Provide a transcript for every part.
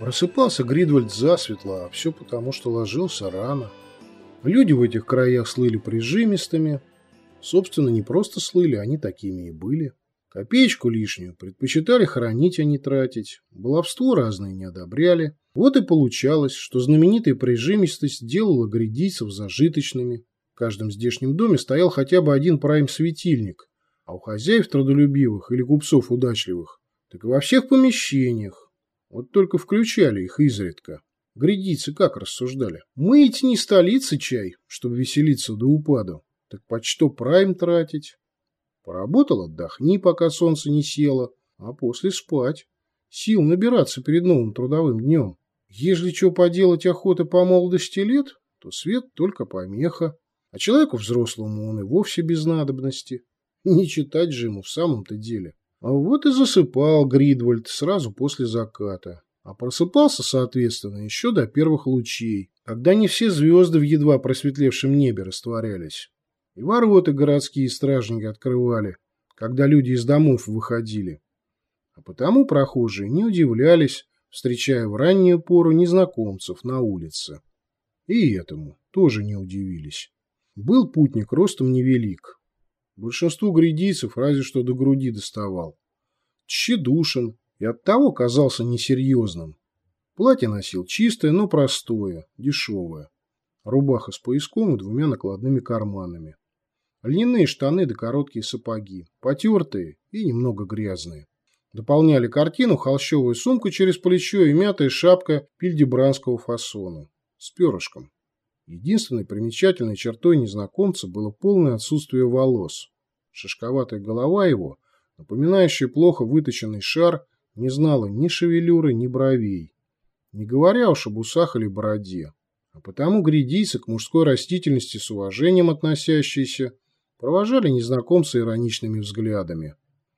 Просыпался Гридвальд засветло, а все потому, что ложился рано. Люди в этих краях слыли прижимистыми. Собственно, не просто слыли, они такими и были. Копеечку лишнюю предпочитали хранить, а не тратить. Баловство разные не одобряли. Вот и получалось, что знаменитая прижимистость делала грядийцев зажиточными. В каждом здешнем доме стоял хотя бы один прайм-светильник, а у хозяев трудолюбивых или купцов удачливых, так и во всех помещениях, вот только включали их изредка. Грядицы как рассуждали? Мы ведь не столицы чай, чтобы веселиться до упаду. Так под что прайм тратить? Поработал, отдохни, пока солнце не село, а после спать. Сил набираться перед новым трудовым днем. Ежели что поделать охота по молодости лет, то свет только помеха. А человеку взрослому он и вовсе без надобности. Не читать же ему в самом-то деле. А вот и засыпал Гридвальд сразу после заката. А просыпался, соответственно, еще до первых лучей, когда не все звезды в едва просветлевшем небе растворялись. И ворота городские стражники открывали, когда люди из домов выходили. А потому прохожие не удивлялись, встречая в раннюю пору незнакомцев на улице. И этому тоже не удивились. Был путник ростом невелик, Большинству грядийцев разве что до груди доставал. Тщедушен и оттого казался несерьезным. Платье носил чистое, но простое, дешевое. Рубаха с пояском и двумя накладными карманами. Льняные штаны да короткие сапоги, потертые и немного грязные. Дополняли картину холщовая сумка через плечо и мятая шапка пильдебранского фасона с перышком. Единственной примечательной чертой незнакомца было полное отсутствие волос. Шишковатая голова его, напоминающая плохо выточенный шар, не знала ни шевелюры, ни бровей. Не говоря уж об усах или бороде. А потому грядийцы к мужской растительности с уважением относящиеся провожали незнакомца ироничными взглядами,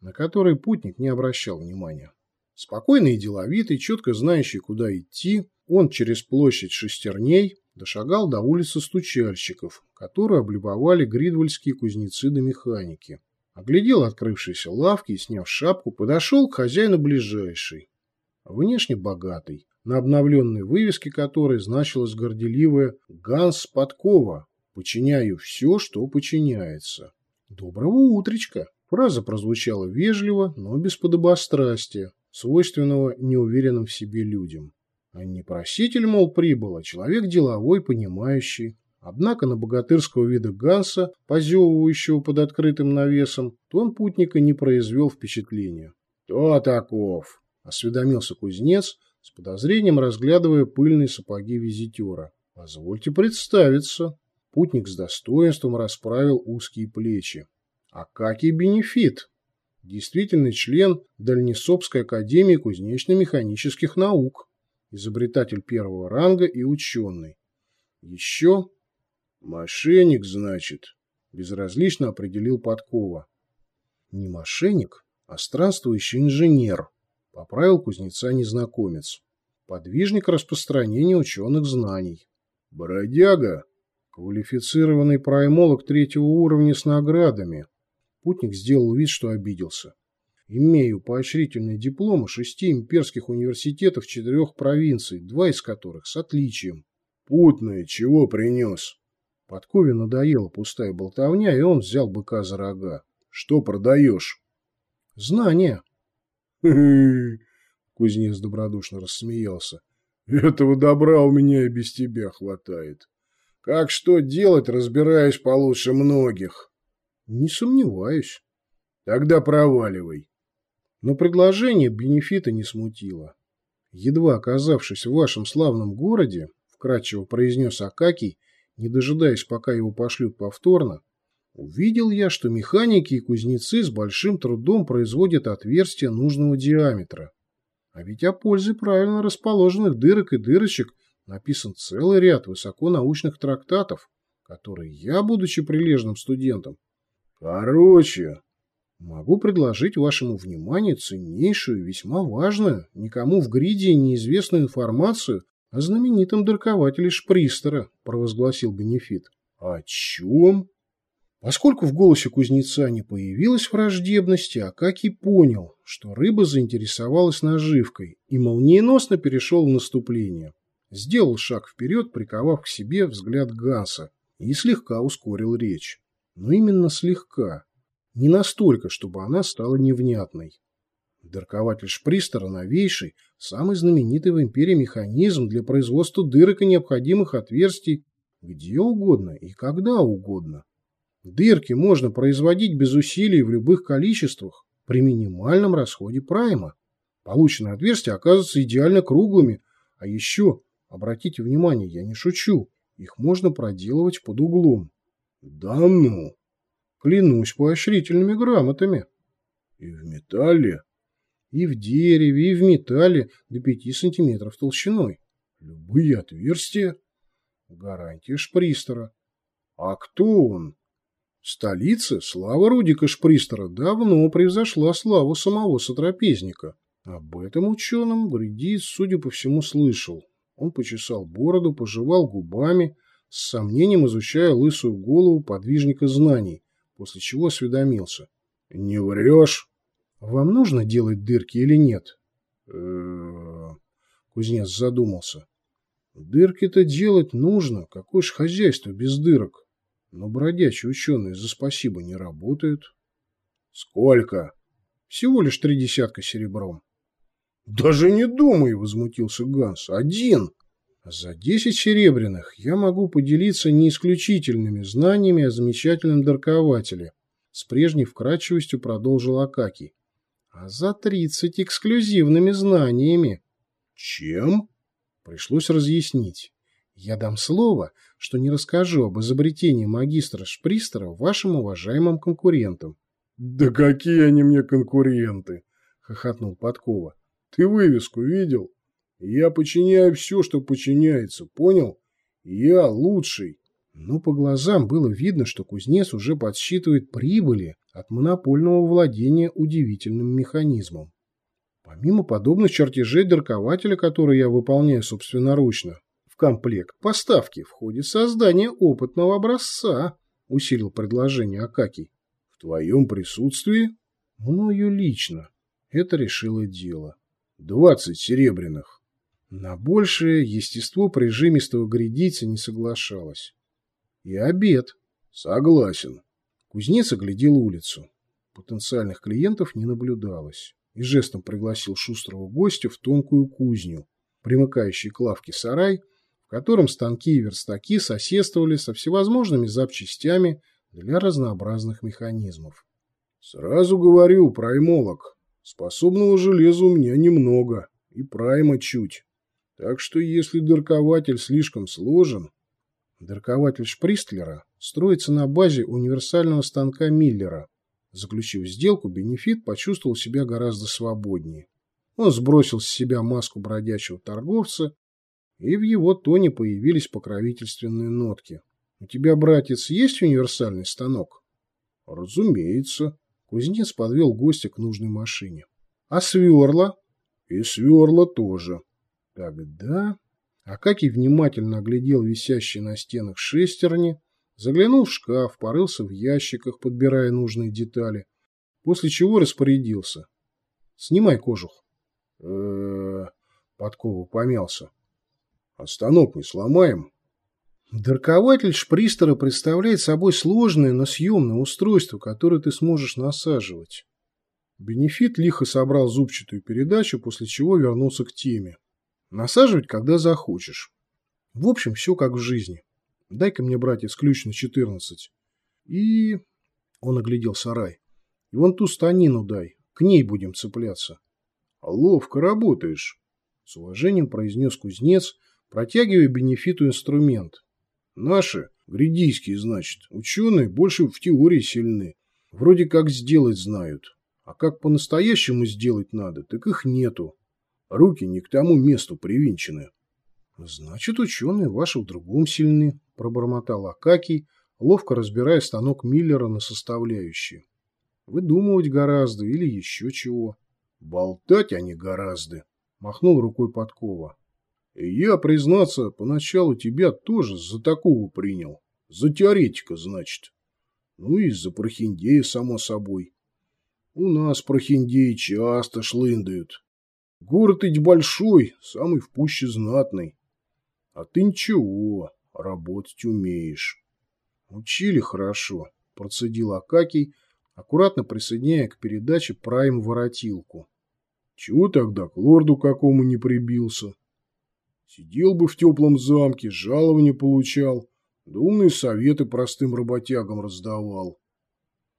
на которые путник не обращал внимания. Спокойный и деловитый, четко знающий, куда идти, он через площадь шестерней дошагал до улицы стучальщиков, которые облюбовали гридвальские кузнецы да механики. Оглядел открывшиеся лавки и, сняв шапку, подошел к хозяину ближайшей. Внешне богатый, на обновленной вывеске которой значилось горделивое «Ганс Подкова», «Подчиняю все, что подчиняется». «Доброго утречка!» Фраза прозвучала вежливо, но без подобострастия, свойственного неуверенным в себе людям. А не проситель, мол, прибыл, а человек деловой, понимающий. Однако на богатырского вида Ганса, позевывающего под открытым навесом, тон путника не произвел впечатления. «Кто таков?» – осведомился кузнец, с подозрением разглядывая пыльные сапоги визитера. «Позвольте представиться». Путник с достоинством расправил узкие плечи. «Акакий Бенефит, действительный член Дальнесопской академии кузнечно-механических наук» изобретатель первого ранга и ученый. Еще мошенник, значит, безразлично определил Подкова. Не мошенник, а странствующий инженер, поправил кузнеца незнакомец. Подвижник распространения ученых знаний. Бродяга, квалифицированный праймолог третьего уровня с наградами. Путник сделал вид, что обиделся. Имею поощрительные дипломы шести имперских университетов четырех провинций, два из которых с отличием. Путное, чего принес? Подкове надоела пустая болтовня, и он взял быка за рога. Что продаешь? Знания. Кузнец добродушно рассмеялся. Этого добра у меня и без тебя хватает. Как что делать, разбираешь получше многих. Не сомневаюсь. Тогда проваливай. Но предложение бенефита не смутило. Едва оказавшись в вашем славном городе, вкратчиво произнес Акакий, не дожидаясь, пока его пошлют повторно, увидел я, что механики и кузнецы с большим трудом производят отверстия нужного диаметра. А ведь о пользе правильно расположенных дырок и дырочек написан целый ряд высоконаучных трактатов, которые я, будучи прилежным студентом, Короче, Могу предложить вашему вниманию ценнейшую, весьма важную, никому в гриде неизвестную информацию о знаменитом даркователе Шпристера, провозгласил Бенефит. О чем? Поскольку в голосе кузнеца не появилось враждебности, Акакий понял, что рыба заинтересовалась наживкой и молниеносно перешел в наступление. Сделал шаг вперед, приковав к себе взгляд Ганса, и слегка ускорил речь. Но именно слегка. Не настолько, чтобы она стала невнятной. Дыркователь Шпристера новейший, самый знаменитый в империи механизм для производства дырок и необходимых отверстий где угодно и когда угодно. Дырки можно производить без усилий в любых количествах при минимальном расходе прайма. Полученные отверстия оказываются идеально круглыми, а еще, обратите внимание, я не шучу, их можно проделывать под углом. Да ну! Клянусь поощрительными грамотами. И в металле? И в дереве, и в металле до пяти сантиметров толщиной. Любые отверстия? Гарантия Шпристера. А кто он? В столице слава Рудика Шпристера давно превзошла славу самого сотрапезника. Об этом ученом Гридиец, судя по всему, слышал. Он почесал бороду, пожевал губами, с сомнением изучая лысую голову подвижника знаний, после чего осведомился. — Не врешь? — Вам нужно делать дырки или нет? Кузнец задумался. — Дырки-то делать нужно. Какое ж хозяйство без дырок? Но бродячие ученые за спасибо не работают. Сколько? Всего лишь три десятка серебром. Даже не думай, возмутился Ганс. Один. За десять серебряных я могу поделиться не исключительными знаниями о замечательном даркователе. С прежней вкрадчивостью продолжил Акакий. А за тридцать эксклюзивными знаниями. Чем? Пришлось разъяснить. Я дам слово, что не расскажу об изобретении магистра Шпристера вашим уважаемым конкурентам. — Да какие они мне конкуренты! — хохотнул Подкова. — Ты вывеску видел? Я подчиняю все, что подчиняется, понял? Я лучший. Но по глазам было видно, что кузнец уже подсчитывает прибыли от монопольного владения удивительным механизмом. Помимо подобных чертежей даркователя, которые я выполняю собственноручно, в комплект поставки в ходе создания опытного образца, усилил предложение Акакий. В твоем присутствии? Мною лично. Это решило дело. Двадцать серебряных. На большее естество прижимистого грядица не соглашалось. И обед. Согласен. Кузнец оглядел улицу. Потенциальных клиентов не наблюдалось и жестом пригласил шустрого гостя в тонкую кузню, примыкающий к лавке сарай, в котором станки и верстаки соседствовали со всевозможными запчастями для разнообразных механизмов. Сразу говорю, праймолог, способного железа у меня немного, и прайма чуть. Так что если дыркователь слишком сложен... Дыркователь Шпристлера строится на базе универсального станка Миллера. Заключив сделку, Бенефит почувствовал себя гораздо свободнее. Он сбросил с себя маску бродячего торговца и в его тоне появились покровительственные нотки. «У тебя, братец, есть универсальный станок?» «Разумеется». Кузнец подвел гостя к нужной машине. «А сверла?» «И сверла тоже». «Тогда...» Акакий внимательно оглядел висящие на стенах шестерни, заглянул в шкаф, порылся в ящиках, подбирая нужные детали, после чего распорядился. «Снимай кожух». «Э-э-э...» Подкова помялся. А станок не сломаем. Даркователь шпристера представляет собой сложное, но съемное устройство, которое ты сможешь насаживать. Бенефит лихо собрал зубчатую передачу, после чего вернулся к теме. Насаживать, когда захочешь. В общем, все как в жизни. Дай-ка мне, братец, ключ на 14. И... Он оглядел сарай. И вон ту станину дай. К ней будем цепляться. Ловко работаешь. С уважением произнес кузнец, протягивая бенефиту инструмент. Наши, гридийские, значит, ученые больше в теории сильны. Вроде как сделать знают. А как по-настоящему сделать надо, так их нету. Руки не к тому месту привинчены. Значит, ученые ваши в другом сильны, пробормотал Акакий, ловко разбирая станок Миллера на составляющие. Выдумывать гораздо или еще чего. Болтать они гораздо, махнул рукой Подкова. Я, признаться, поначалу тебя тоже за такого принял. За теоретика, значит. Ну и из-за прохиндея, само собой. У нас прохиндеи часто шлындают. Город ведь большой, самый в пуще знатный. А ты ничего, работать умеешь. Учили хорошо, процедил Акакий, аккуратно присоединяя к передаче прайм-воротилку. Чего тогда к лорду какому не прибился? Сидел бы в теплом замке, жалование получал, да умные советы простым работягам раздавал.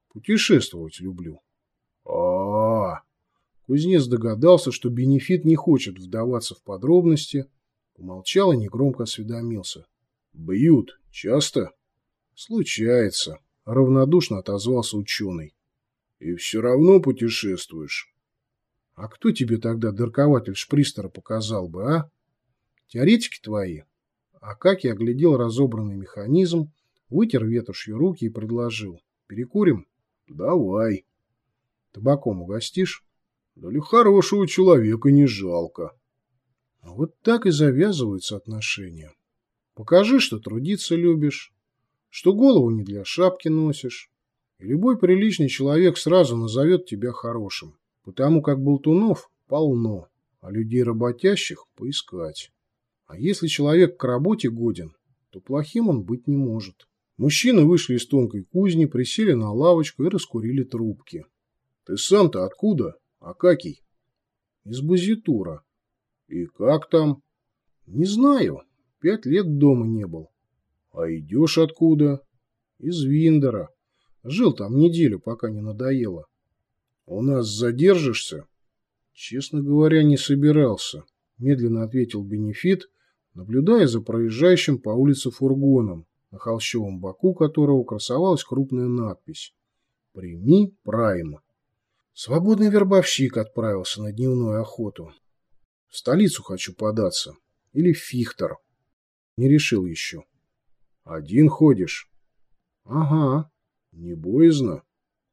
Путешествовать люблю. А, -а, а Кузнец догадался, что бенефит не хочет вдаваться в подробности, помолчал и негромко осведомился. «Бьют? Часто?» «Случается», — равнодушно отозвался ученый. «И все равно путешествуешь». «А кто тебе тогда даркователь Шпристера показал бы, а? Теоретики твои?» Акаки оглядел разобранный механизм, вытер ветошью руки и предложил. «Перекурим?» «Давай». «Табаком угостишь?» Да ли хорошего человека не жалко. Вот так и завязываются отношения. Покажи, что трудиться любишь, что голову не для шапки носишь, и любой приличный человек сразу назовет тебя хорошим, потому как болтунов полно, а людей работящих поискать. А если человек к работе годен, то плохим он быть не может. Мужчины вышли из тонкой кузни, присели на лавочку и раскурили трубки. — Ты сам-то откуда? Акакий? Из Базитура. И как там? Не знаю. Пять лет дома не был. А идешь откуда? Из Виндера. Жил там неделю, пока не надоело. У нас задержишься? Честно говоря, не собирался. Медленно ответил Бенефит, наблюдая за проезжающим по улице фургоном, на холщовом боку которого красовалась крупная надпись «Прими Прайма». Свободный вербовщик отправился на дневную охоту. В столицу хочу податься. Или в Фихтер. Не решил еще. Один ходишь? Ага. Не боязно.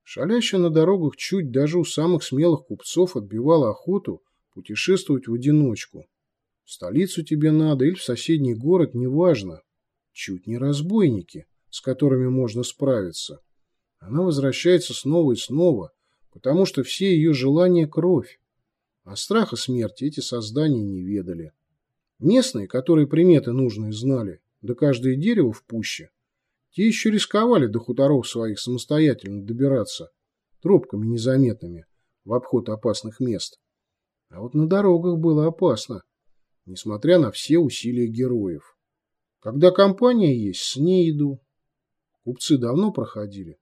Шалящая на дорогах чуть даже у самых смелых купцов отбивала охоту путешествовать в одиночку. В столицу тебе надо или в соседний город, неважно. Чуть не разбойники, с которыми можно справиться. Она возвращается снова и снова, потому что все ее желания – кровь. А страха смерти эти создания не ведали. Местные, которые приметы нужные знали, да каждое дерево в пуще, те еще рисковали до хуторов своих самостоятельно добираться, тропками незаметными, в обход опасных мест. А вот на дорогах было опасно, несмотря на все усилия героев. Когда компания есть, с ней иду. Купцы давно проходили.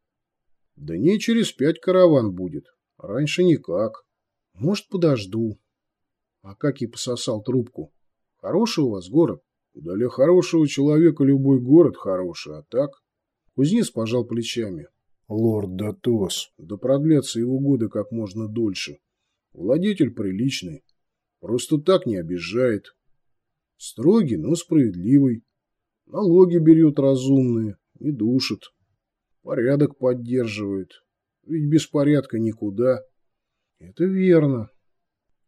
Да не через пять караван будет. Раньше никак. Может, подожду. А как и пососал трубку. Хороший у вас город? Да для хорошего человека любой город хороший, а так? Кузнец пожал плечами. Лорд Датос. Да продлятся его годы как можно дольше. Владетель приличный. Просто так не обижает. Строгий, но справедливый. Налоги берет разумные, не душит. Порядок поддерживает. Ведь без порядка никуда. Это верно.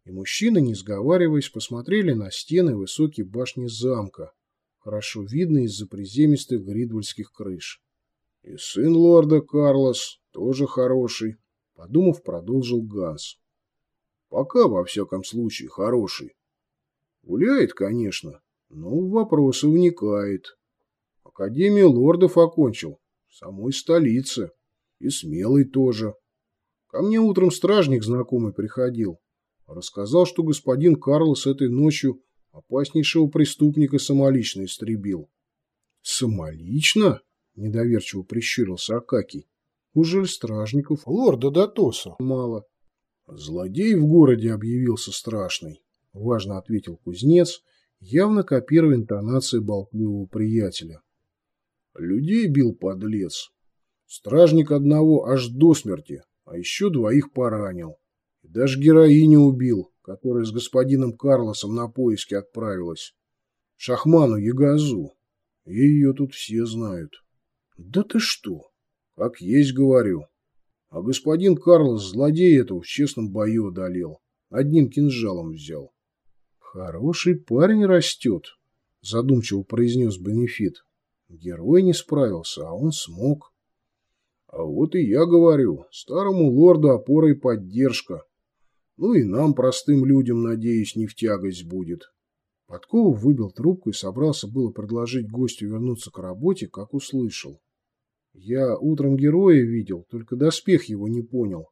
И мужчины, не сговариваясь, посмотрели на стены высокой башни замка, хорошо видно из-за приземистых гридвальских крыш. И сын лорда Карлос тоже хороший, подумав, продолжил Ганс. Пока, во всяком случае, хороший. Гуляет, конечно, но в вопросы вникает. Академию лордов окончил, самой столице. И смелый тоже. Ко мне утром стражник знакомый приходил. Рассказал, что господин Карлос этой ночью опаснейшего преступника самолично истребил. «Самолично?» – недоверчиво прищурился Акакий. «Ужель стражников лорда Датоса мало?» «Злодей в городе объявился страшный», – важно ответил кузнец, явно копируя интонации болтливого приятеля. Людей бил подлец. Стражник одного аж до смерти, а еще двоих поранил. Даже героиню убил, которая с господином Карлосом на поиски отправилась. Шахману Ягазу. Ее тут все знают. Да ты что? Как есть говорю. А господин Карлос злодей этого в честном бою одолел. Одним кинжалом взял. Хороший парень растет, задумчиво произнес Бенефит. Герой не справился, а он смог. А вот и я говорю, старому лорду опора и поддержка. Ну и нам, простым людям, надеюсь, не в тягость будет. Подкова выбил трубку и собрался было предложить гостю вернуться к работе, как услышал. Я утром героя видел, только доспех его не понял.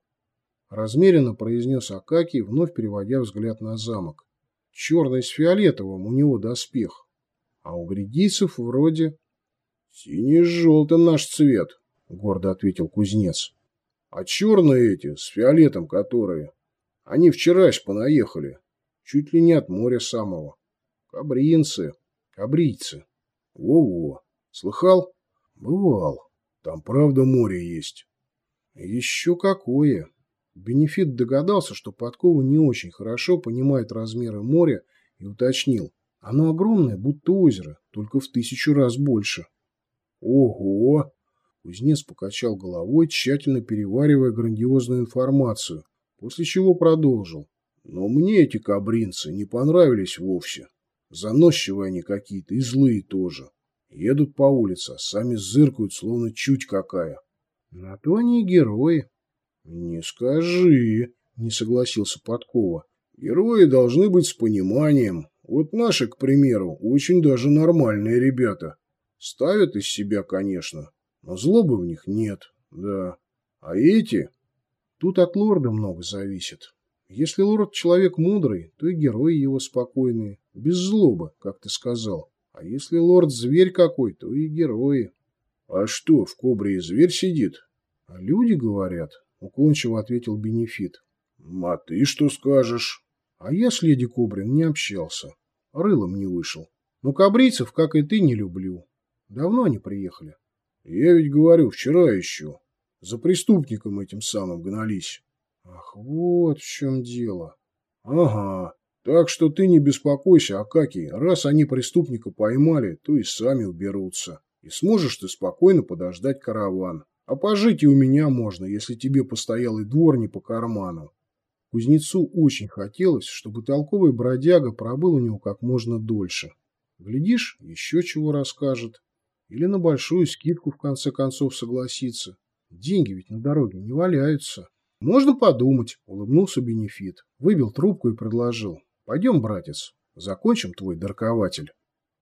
Размеренно произнес Акакий, вновь переводя взгляд на замок. Черный с фиолетовым у него доспех. А у вредийцев вроде... Синий с желтым наш цвет, гордо ответил кузнец. А черные эти, с фиолетом которые, они вчерась понаехали, чуть ли не от моря самого. Кабринцы, кабрийцы. Во-во, слыхал? Бывал. Там правда море есть. Еще какое. Бенефит догадался, что Подкова не очень хорошо понимает размеры моря и уточнил. Оно огромное, будто озеро, только в тысячу раз больше. Ого! Кузнец покачал головой, тщательно переваривая грандиозную информацию, после чего продолжил. Но мне эти кабринцы не понравились вовсе. Заносчивые они какие-то и злые тоже. Едут по улице, а сами зыркают, словно чуть какая. На то они и герои. Не скажи, не согласился Подкова. Герои должны быть с пониманием. Вот наши, к примеру, очень даже нормальные ребята. Ставят из себя, конечно, но злобы в них нет, да. А эти... Тут от лорда много зависит. Если лорд человек мудрый, то и герои его спокойные, без злобы, как ты сказал. А если лорд зверь какой, то и герои. А что, в кобре и зверь сидит? А люди говорят, уклончиво ответил Бенефит. А ты что скажешь? А я с леди Кобрин не общался. Рылом не вышел. Но кобрийцев, как и ты, не люблю. Давно они приехали. Я ведь говорю, вчера еще. За преступником этим самым гнались. Ах, вот в чем дело. Ага. Так что ты не беспокойся, Акакий, раз они преступника поймали, то и сами уберутся. И сможешь ты спокойно подождать караван. А пожить и у меня можно, если тебе постоялый двор не по карману. Кузнецу очень хотелось, чтобы толковый бродяга пробыл у него как можно дольше. Глядишь, еще чего расскажет. Или на большую скидку в конце концов согласится. Деньги ведь на дороге не валяются. Можно подумать, улыбнулся Бенефит. Выбил трубку и предложил. Пойдем, братец, закончим твой даркователь.